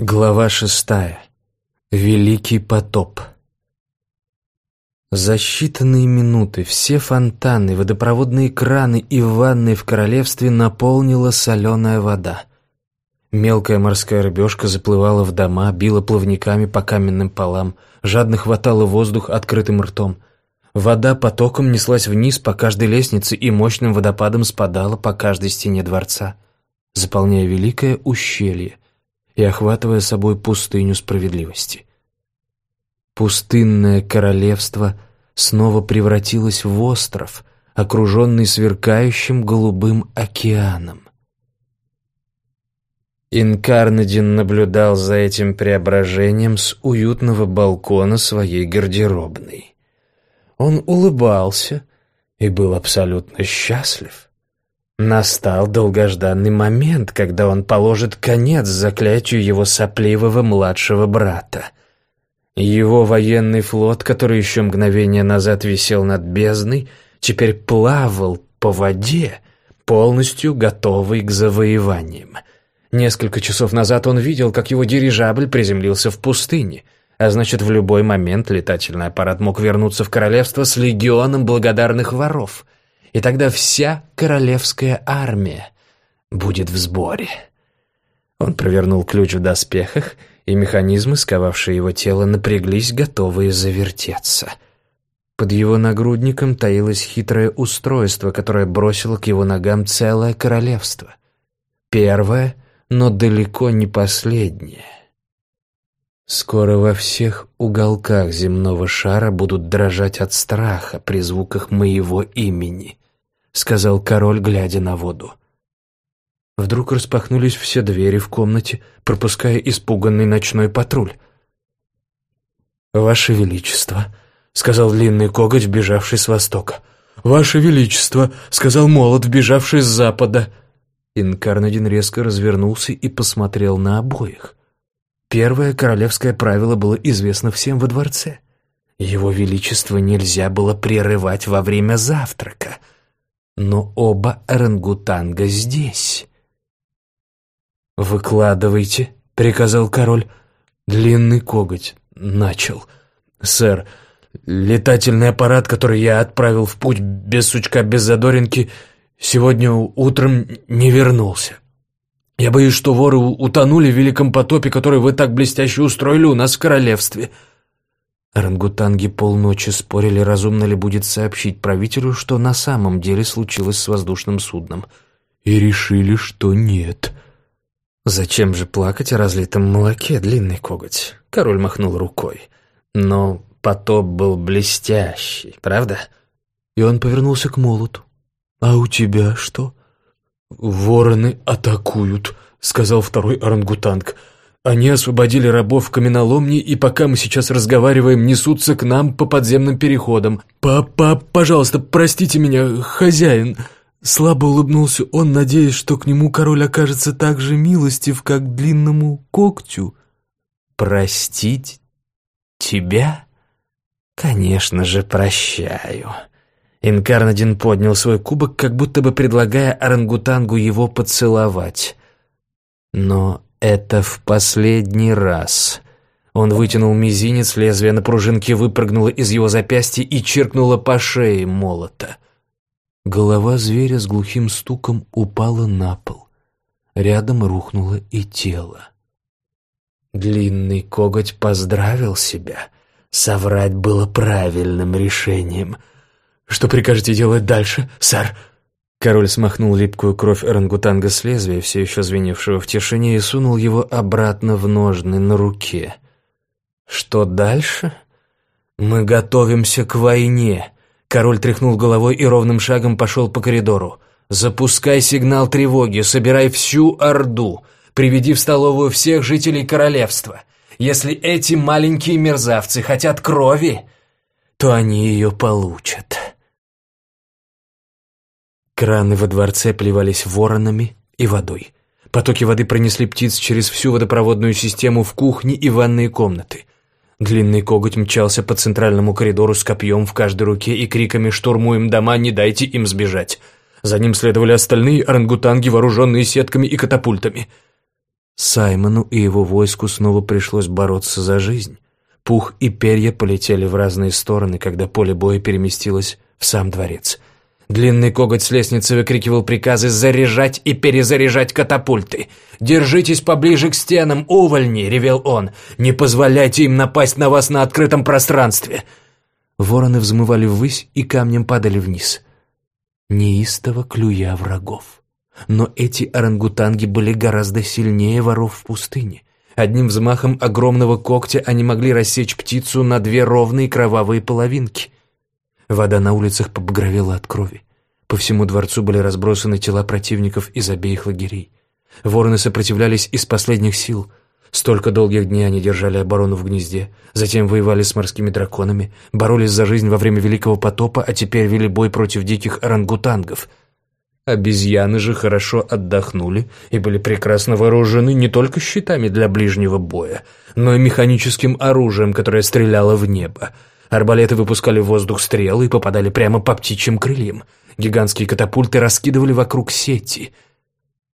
Глава шестая. Великий потоп. За считанные минуты все фонтаны, водопроводные краны и ванны в королевстве наполнила соленая вода. Мелкая морская рыбешка заплывала в дома, била плавниками по каменным полам, жадно хватала воздух открытым ртом. Вода потоком неслась вниз по каждой лестнице и мощным водопадом спадала по каждой стене дворца, заполняя великое ущелье — и охватывая собой пустыню справедливости. Пустынное королевство снова превратилось в остров, окруженный сверкающим голубым океаном. Инкарнадин наблюдал за этим преображением с уютного балкона своей гардеробной. Он улыбался и был абсолютно счастлив. Настал долгожданный момент, когда он положит конец заклятию его сопливого младшего брата. Его военный флот, который еще мгновение назад висел над бездной, теперь плавал по воде, полностью готовый к завоеваниям. Несколько часов назад он видел, как его дирижабль приземлился в пустыне, а значит, в любой момент летательный аппарат мог вернуться в королевство с легионом благодарных воров — и тогда вся королевская армия будет в сборе. Он провернул ключ в доспехах, и механизмы, сковавшие его тело, напряглись, готовые завертеться. Под его нагрудником таилось хитрое устройство, которое бросило к его ногам целое королевство. Первое, но далеко не последнее. Скоро во всех уголках земного шара будут дрожать от страха при звуках моего имени, сказал король, глядя на воду. Вдруг распахнулись все двери в комнате, пропуская испуганный ночной патруль. «Ваше Величество», — сказал длинный коготь, бежавший с востока. «Ваше Величество», — сказал молот, бежавший с запада. Инкарнадин резко развернулся и посмотрел на обоих. Первое королевское правило было известно всем во дворце. Его величество нельзя было прерывать во время завтрака. Но оба орангутанга здесь. «Выкладывайте», — приказал король. Длинный коготь начал. «Сэр, летательный аппарат, который я отправил в путь без сучка, без задоринки, сегодня утром не вернулся». Я боюсь, что воры утонули в великом потопе, который вы так блестяще устроили у нас в королевстве». Орангутанги полночи спорили, разумно ли будет сообщить правителю, что на самом деле случилось с воздушным судном. И решили, что нет. «Зачем же плакать о разлитом молоке, длинный коготь?» Король махнул рукой. «Но потоп был блестящий, правда?» И он повернулся к молоту. «А у тебя что?» «Вороны атакуют», — сказал второй орангутанг. «Они освободили рабов в каменоломне, и пока мы сейчас разговариваем, несутся к нам по подземным переходам. Папа, пожалуйста, простите меня, хозяин». Слабо улыбнулся он, надеясь, что к нему король окажется так же милостив, как длинному когтю. «Простить тебя? Конечно же, прощаю». Инкарнадин поднял свой кубок, как будто бы предлагая орангутангу его поцеловать. Но это в последний раз. Он вытянул мизинец, лезвие на пружинке выпрыгнуло из его запястья и чиркнуло по шее молота. Голова зверя с глухим стуком упала на пол. Рядом рухнуло и тело. Длинный коготь поздравил себя. Соврать было правильным решением — «Что прикажете делать дальше, сэр?» Король смахнул липкую кровь орангутанга с лезвия, все еще звеневшего в тишине, и сунул его обратно в ножны на руке. «Что дальше?» «Мы готовимся к войне!» Король тряхнул головой и ровным шагом пошел по коридору. «Запускай сигнал тревоги, собирай всю Орду, приведи в столовую всех жителей королевства. Если эти маленькие мерзавцы хотят крови, то они ее получат». Краны во дворце плевались воронами и водой. Потоки воды пронесли птиц через всю водопроводную систему в кухне и ванные комнаты. Длинный коготь мчался по центральному коридору с копьем в каждой руке и криками «Штурмуем дома, не дайте им сбежать!». За ним следовали остальные орангутанги, вооруженные сетками и катапультами. Саймону и его войску снова пришлось бороться за жизнь. Пух и перья полетели в разные стороны, когда поле боя переместилось в сам дворец. Длинный коготь с лестницы выкрикивал приказы заряжать и перезаряжать катапульты. «Держитесь поближе к стенам, увольни!» — ревел он. «Не позволяйте им напасть на вас на открытом пространстве!» Вороны взмывали ввысь и камнем падали вниз. Неистово клюя врагов. Но эти орангутанги были гораздо сильнее воров в пустыне. Одним взмахом огромного когтя они могли рассечь птицу на две ровные кровавые половинки. Вода на улицах побагровела от крови. По всему дворцу были разбросаны тела противников из обеих лагерей. Вороны сопротивлялись из последних сил. Столько долгих дней они держали оборону в гнезде, затем воевали с морскими драконами, боролись за жизнь во время Великого потопа, а теперь вели бой против диких орангутангов. Обезьяны же хорошо отдохнули и были прекрасно вооружены не только щитами для ближнего боя, но и механическим оружием, которое стреляло в небо. Арбалеты выпускали в воздух стрелы и попадали прямо по птичьим крыльям. Гигантские катапульты раскидывали вокруг сети.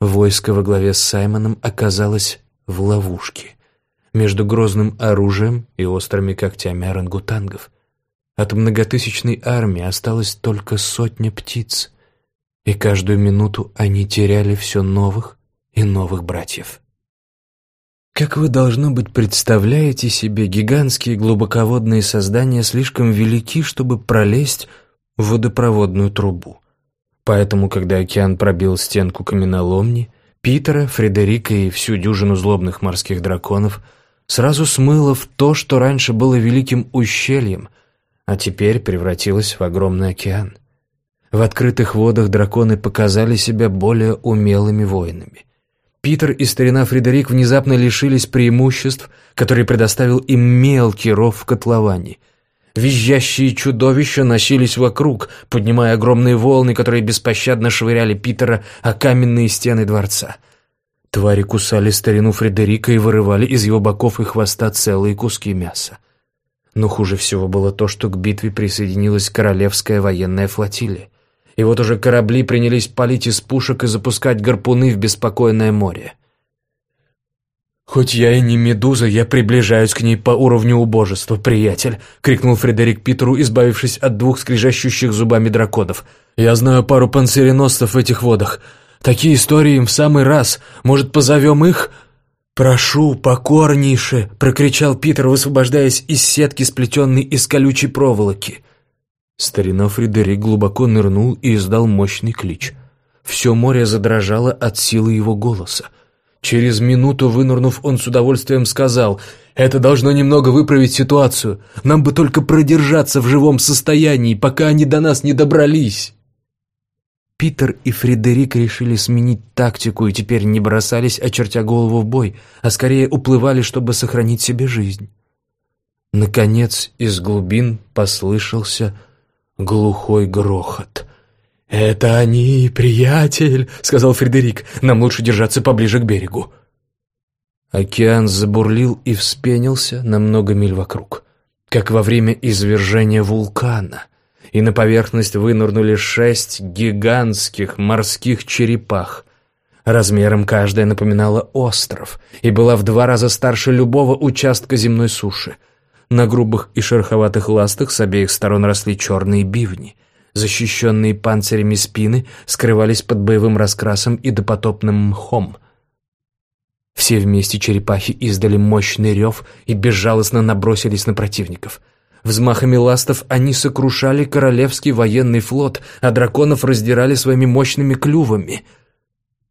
Войско во главе с Саймоном оказалось в ловушке между грозным оружием и острыми когтями орангутангов. От многотысячной армии осталось только сотня птиц, и каждую минуту они теряли все новых и новых братьев. Как вы, должно быть, представляете себе, гигантские глубоководные создания слишком велики, чтобы пролезть в водопроводную трубу. Поэтому, когда океан пробил стенку каменоломни, Питера, Фредерика и всю дюжину злобных морских драконов сразу смыло в то, что раньше было великим ущельем, а теперь превратилось в огромный океан. В открытых водах драконы показали себя более умелыми воинами. Питер и старина Фредерик внезапно лишились преимуществ, которые предоставил им мелкий ров в котловане. Визжащие чудовища носились вокруг, поднимая огромные волны, которые беспощадно швыряли Питера о каменные стены дворца. Твари кусали старину Фредерика и вырывали из его боков и хвоста целые куски мяса. Но хуже всего было то, что к битве присоединилась королевская военная флотилия и вот уже корабли принялись палить из пушек и запускать гарпуны в беспокойное море. «Хоть я и не медуза, я приближаюсь к ней по уровню убожества, приятель!» — крикнул Фредерик Питеру, избавившись от двух скрижащущих зубами драконов. «Я знаю пару панциреносцев в этих водах. Такие истории им в самый раз. Может, позовем их?» «Прошу, покорнейше!» — прокричал Питер, высвобождаясь из сетки, сплетенной из колючей проволоки. Старина Фредерик глубоко нырнул и издал мощный клич. Все море задрожало от силы его голоса. Через минуту, вынырнув, он с удовольствием сказал, «Это должно немного выправить ситуацию. Нам бы только продержаться в живом состоянии, пока они до нас не добрались». Питер и Фредерик решили сменить тактику и теперь не бросались, очертя голову в бой, а скорее уплывали, чтобы сохранить себе жизнь. Наконец из глубин послышался глухой грохот. «Это они, приятель!» — сказал Фредерик. «Нам лучше держаться поближе к берегу». Океан забурлил и вспенился на много миль вокруг, как во время извержения вулкана, и на поверхность вынырнули шесть гигантских морских черепах. Размером каждая напоминала остров и была в два раза старше любого участка земной суши — на грубых и шероховатых ластах с обеих сторон росли черные бивни. Защищенные панцирями спины скрывались под боевым раскрасом и допотопным мхом. Все вместе черепахи издали мощный рев и безжалостно набросились на противников. Взмахами ластов они сокрушали королевский военный флот, а драконов раздирали своими мощными клювами —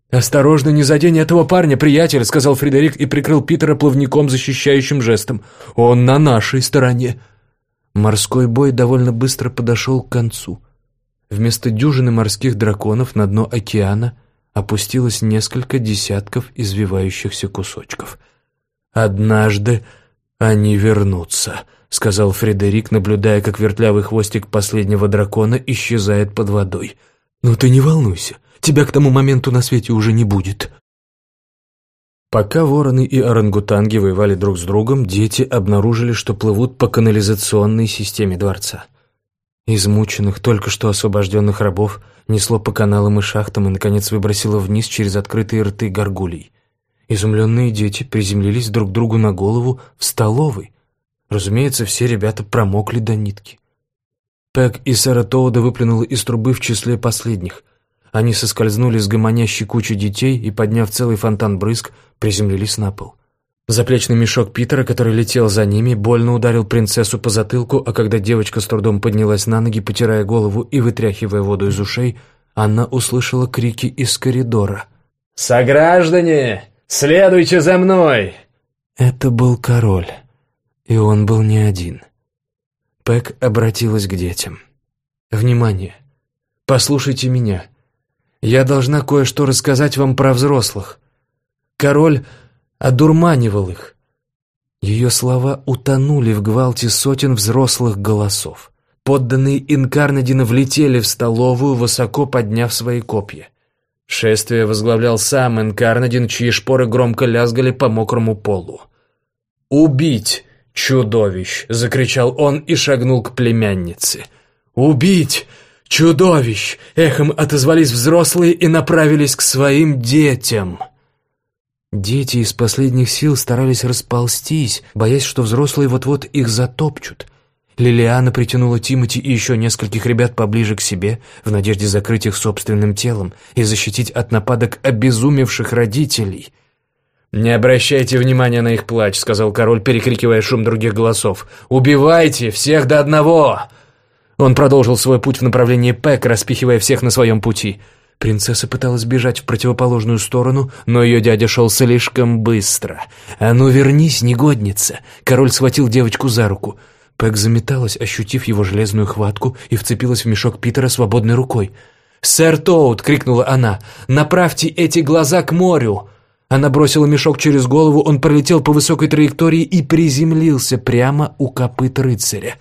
«Осторожно, не задень этого парня, приятель», — сказал Фредерик и прикрыл Питера плавником, защищающим жестом. «Он на нашей стороне». Морской бой довольно быстро подошел к концу. Вместо дюжины морских драконов на дно океана опустилось несколько десятков извивающихся кусочков. «Однажды они вернутся», — сказал Фредерик, наблюдая, как вертлявый хвостик последнего дракона исчезает под водой. «Ну ты не волнуйся, Тебя к тому моменту на свете уже не будет». Пока вороны и орангутанги воевали друг с другом, дети обнаружили, что плывут по канализационной системе дворца. Измученных, только что освобожденных рабов несло по каналам и шахтам и, наконец, выбросило вниз через открытые рты горгулей. Изумленные дети приземлились друг другу на голову в столовой. Разумеется, все ребята промокли до нитки. Пэг и Сара Тоуда выплюнула из трубы в числе последних. Они соскользнули с гомонящей кучи детей и, подняв целый фонтан брызг, приземлились на пол. Заплечный мешок Питера, который летел за ними, больно ударил принцессу по затылку, а когда девочка с трудом поднялась на ноги, потирая голову и вытряхивая воду из ушей, она услышала крики из коридора. «Сограждане, следуйте за мной!» Это был король, и он был не один. Пэк обратилась к детям. «Внимание! Послушайте меня. Я должна кое-что рассказать вам про взрослых. Король одурманивал их. Ее слова утонули в гвалте сотен взрослых голосов. Подданные Инкарнадина влетели в столовую, высоко подняв свои копья. Шествие возглавлял сам Инкарнадин, чьи шпоры громко лязгали по мокрому полу. «Убить чудовищ!» — закричал он и шагнул к племяннице. «Убить чудовищ!» — эхом отозвались взрослые и направились к своим детям. Дети из последних сил старались расползтись, боясь, что взрослые вот-вот их затопчут. Лилиана притянула Тимати и еще нескольких ребят поближе к себе, в надежде закрыть их собственным телом и защитить от нападок обезумевших родителей. «Не обращайте внимания на их плач», — сказал король, перекрикивая шум других голосов. «Убивайте всех до одного!» Он продолжил свой путь в направлении Пэк, распихивая всех на своем пути — Принцесса пыталась бежать в противоположную сторону, но ее дядя шел слишком быстро. «А ну вернись, негодница!» Король схватил девочку за руку. Пэк заметалась, ощутив его железную хватку, и вцепилась в мешок Питера свободной рукой. «Сэр Тоут!» — крикнула она. «Направьте эти глаза к морю!» Она бросила мешок через голову, он пролетел по высокой траектории и приземлился прямо у копыт рыцаря.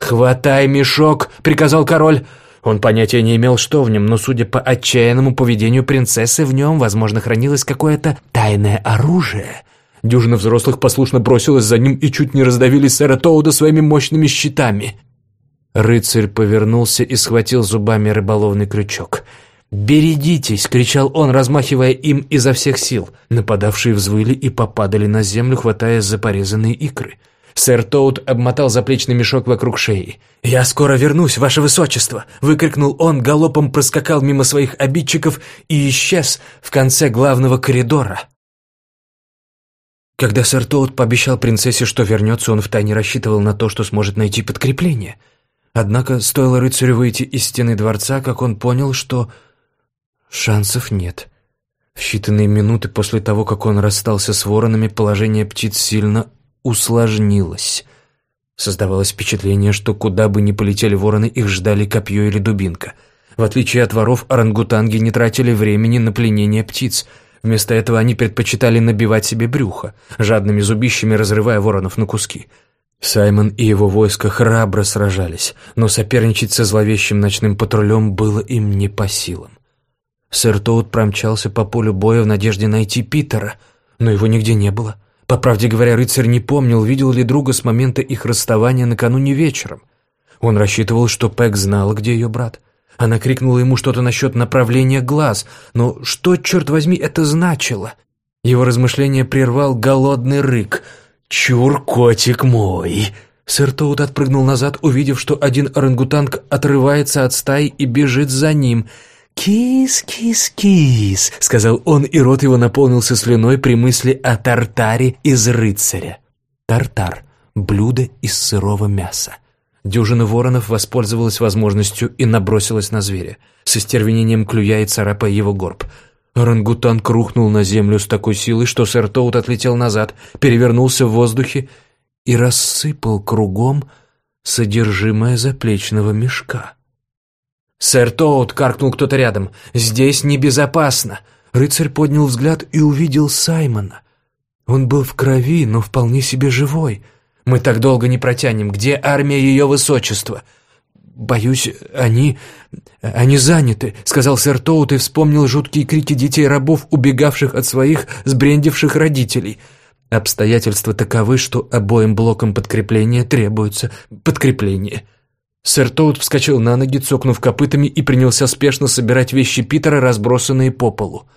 «Хватай мешок!» — приказал король. Он понятия не имел, что в нем, но, судя по отчаянному поведению принцессы, в нем, возможно, хранилось какое-то тайное оружие. Дюжина взрослых послушно бросилась за ним и чуть не раздавили сэра Тоуда своими мощными щитами. Рыцарь повернулся и схватил зубами рыболовный крючок. «Берегитесь!» — кричал он, размахивая им изо всех сил. Нападавшие взвыли и попадали на землю, хватаясь за порезанные икры. Сэр Тоут обмотал заплечный мешок вокруг шеи. «Я скоро вернусь, ваше высочество!» — выкрикнул он, галопом проскакал мимо своих обидчиков и исчез в конце главного коридора. Когда сэр Тоут пообещал принцессе, что вернется, он втайне рассчитывал на то, что сможет найти подкрепление. Однако стоило рыцарю выйти из стены дворца, как он понял, что шансов нет. В считанные минуты после того, как он расстался с воронами, положение птиц сильно усложнилось. Создавалось впечатление, что куда бы ни полетели вороны, их ждали копье или дубинка. В отличие от воров, орангутанги не тратили времени на пленение птиц. Вместо этого они предпочитали набивать себе брюхо, жадными зубищами разрывая воронов на куски. Саймон и его войско храбро сражались, но соперничать со зловещим ночным патрулем было им не по силам. Сэр Тоут промчался по полю боя в надежде найти Питера, но его нигде не было — по правде говоря, рыцарь не помнил, видел ли друга с момента их расставания накануне вечером. Он рассчитывал, что Пэк знала, где ее брат. Она крикнула ему что-то насчет направления глаз, но что, черт возьми, это значило? Его размышление прервал голодный рык. «Чур, котик мой!» Сэр Тоут отпрыгнул назад, увидев, что один орангутанг отрывается от стаи и бежит за ним – «Кис, кис, кис», — сказал он, и рот его наполнился слюной при мысли о тартаре из рыцаря. Тартар — блюдо из сырого мяса. Дюжина воронов воспользовалась возможностью и набросилась на зверя, с истервенением клюя и царапая его горб. Орангутанг рухнул на землю с такой силой, что сэр Тоут отлетел назад, перевернулся в воздухе и рассыпал кругом содержимое заплечного мешка. «Сэр Тоут!» — каркнул кто-то рядом. «Здесь небезопасно!» Рыцарь поднял взгляд и увидел Саймона. Он был в крови, но вполне себе живой. «Мы так долго не протянем. Где армия ее высочества?» «Боюсь, они... они заняты», — сказал сэр Тоут и вспомнил жуткие крики детей-рабов, убегавших от своих сбрендивших родителей. Обстоятельства таковы, что обоим блокам подкрепления требуется подкрепление. Сэр Тоут вскочил на ноги, цокнув копытами, и принялся спешно собирать вещи Питера, разбросанные по полу.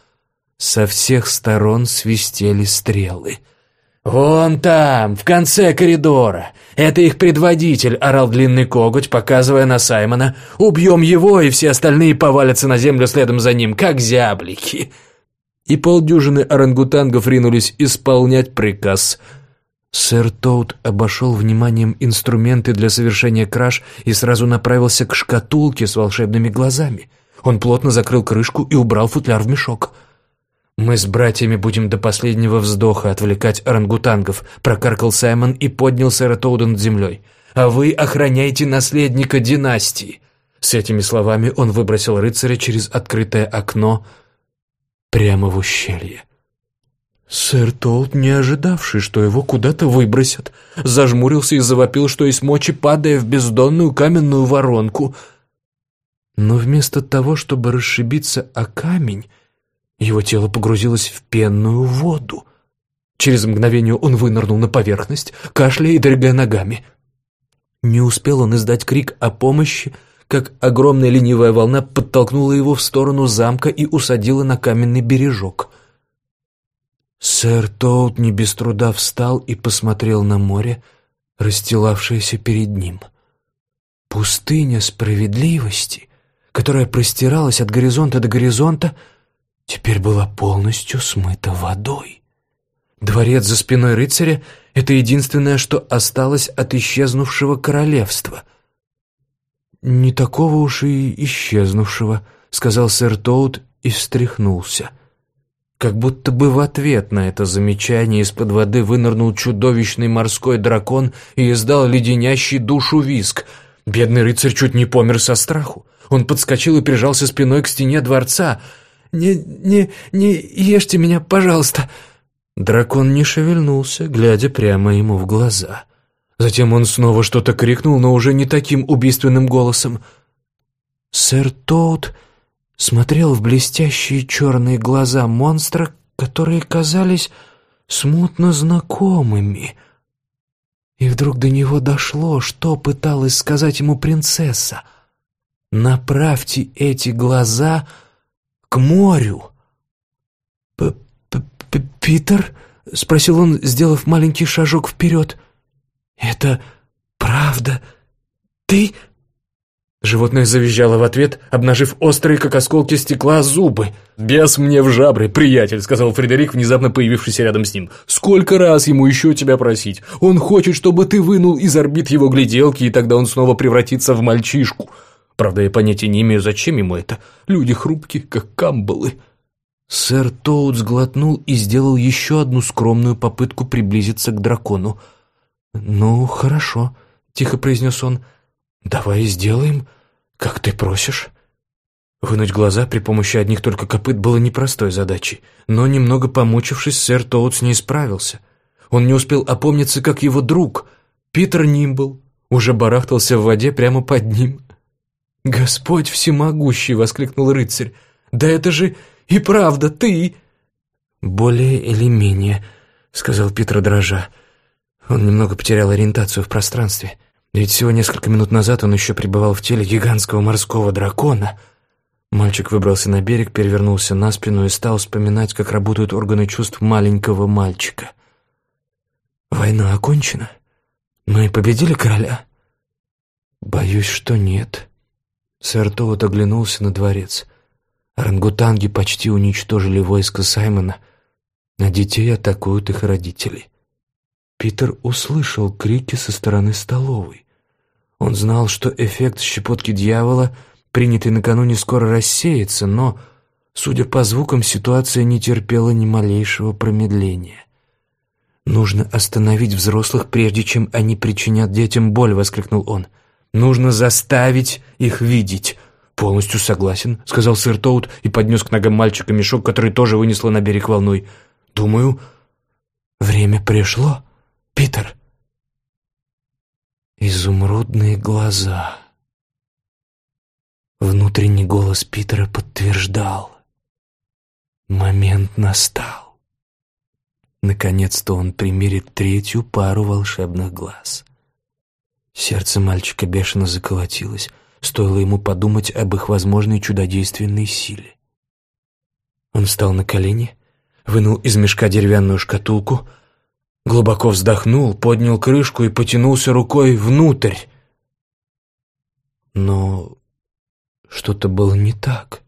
Со всех сторон свистели стрелы. «Вон там, в конце коридора! Это их предводитель!» — орал длинный коготь, показывая на Саймона. «Убьем его, и все остальные повалятся на землю следом за ним, как зяблики!» И полдюжины орангутангов ринулись исполнять приказ. Сэр Тоут обошел вниманием инструменты для совершения краж и сразу направился к шкатулке с волшебными глазами. Он плотно закрыл крышку и убрал футляр в мешок. «Мы с братьями будем до последнего вздоха отвлекать орангутангов», — прокаркал Саймон и поднял сэра Тоуда над землей. «А вы охраняйте наследника династии». С этими словами он выбросил рыцаря через открытое окно прямо в ущелье. Сэр Толт, не ожидавший, что его куда-то выбросят, зажмурился и завопил, что есть мочи, падая в бездонную каменную воронку. Но вместо того, чтобы расшибиться о камень, его тело погрузилось в пенную воду. Через мгновение он вынырнул на поверхность, кашляя и дрыгая ногами. Не успел он издать крик о помощи, как огромная ленивая волна подтолкнула его в сторону замка и усадила на каменный бережок. Сэр Тоут не без труда встал и посмотрел на море, расстилавшееся перед ним. Пустыня справедливости, которая простиралась от горизонта до горизонта, — теперь была полностью смыта водой. Дворец за спиной рыцаря — это единственное, что осталось от исчезнувшего королевства. «Не такого уж и исчезнувшего», — сказал сэр Тоут и встряхнулся. Как будто бы в ответ на это замечание из-под воды вынырнул чудовищный морской дракон и издал леденящий душу виск. Бедный рыцарь чуть не помер со страху. Он подскочил и прижался спиной к стене дворца — не, не, не ешьте меня, пожалуйста!» Дракон не шевельнулся, глядя прямо ему в глаза. Затем он снова что-то крикнул, но уже не таким убийственным голосом. Сэр Тоут смотрел в блестящие черные глаза монстра, которые казались смутно знакомыми. И вдруг до него дошло, что пыталась сказать ему принцесса. «Направьте эти глаза...» к морю. П -п -п «Питер?» — спросил он, сделав маленький шажок вперед. «Это правда? Ты?» Животное завизжало в ответ, обнажив острые, как осколки стекла, зубы. «Бес мне в жабры, приятель», — сказал Фредерик, внезапно появившийся рядом с ним. «Сколько раз ему еще тебя просить? Он хочет, чтобы ты вынул из орбит его гляделки, и тогда он снова превратится в мальчишку. Правда, я понятия не имею, зачем ему это. Люди хрупкие, как камбалы. Сэр Тоут сглотнул и сделал еще одну скромную попытку приблизиться к дракону. «Ну, хорошо», — тихо произнес он. «Давай сделаем, как ты просишь». Вынуть глаза при помощи одних только копыт было непростой задачей, но, немного помучившись, сэр Тоут с ней справился. Он не успел опомниться, как его друг, Питер Нимбл, уже барахтался в воде прямо под ним. «Господь всемогущий!» — воскликнул рыцарь. «Да это же и правда ты!» «Более или менее», — сказал Питер дрожа. Он немного потерял ориентацию в пространстве. Ведь всего несколько минут назад он еще пребывал в теле гигантского морского дракона. Мальчик выбрался на берег, перевернулся на спину и стал вспоминать, как работают органы чувств маленького мальчика. «Война окончена? Мы победили короля?» «Боюсь, что нет». Сэр Тоут оглянулся на дворец. Орангутанги почти уничтожили войско Саймона, а детей атакуют их родители. Питер услышал крики со стороны столовой. Он знал, что эффект щепотки дьявола, принятый накануне, скоро рассеется, но, судя по звукам, ситуация не терпела ни малейшего промедления. «Нужно остановить взрослых, прежде чем они причинят детям боль», — воскликнул он. — Нужно заставить их видеть. «Полностью согласен», — сказал сэр Тоут и поднес к ногам мальчика мешок, который тоже вынесло на берег волной. «Думаю, время пришло, Питер». Изумрудные глаза. Внутренний голос Питера подтверждал. Момент настал. Наконец-то он примерит третью пару волшебных глаз. Сердце мальчика бешено заколотилось, стоило ему подумать об их возможной чудодейственной силе. Он встал на колени, вынул из мешка деревянную шкатулку, глубоко вздохнул, поднял крышку и потянулся рукой внутрь. Но что-то было не так.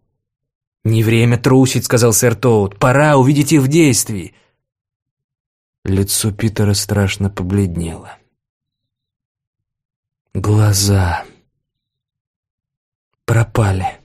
«Не время трусить», — сказал сэр Тоут. «Пора увидеть их в действии». Лицо Питера страшно побледнело. Глаза пропали.